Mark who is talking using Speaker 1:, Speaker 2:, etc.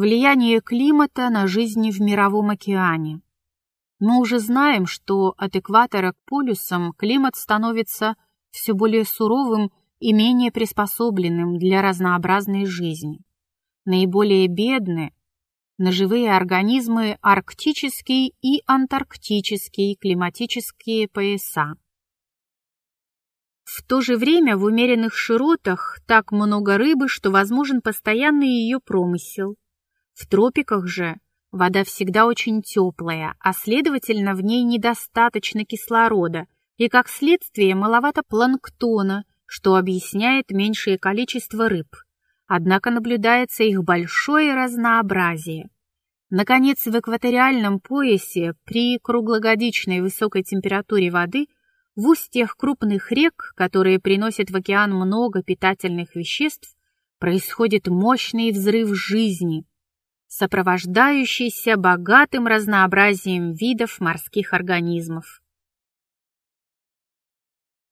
Speaker 1: Влияние климата на жизнь в мировом океане. Мы уже знаем, что от экватора к полюсам климат становится все более суровым и менее приспособленным для разнообразной жизни. Наиболее бедны на живые организмы арктический и антарктический климатические пояса. В то же время в умеренных широтах так много рыбы, что возможен постоянный ее промысел. В тропиках же вода всегда очень теплая, а следовательно в ней недостаточно кислорода и, как следствие, маловато планктона, что объясняет меньшее количество рыб. Однако наблюдается их большое разнообразие. Наконец, в экваториальном поясе при круглогодичной высокой температуре воды в устьях крупных рек, которые приносят в океан много питательных веществ, происходит мощный взрыв жизни, сопровождающийся богатым разнообразием видов морских организмов.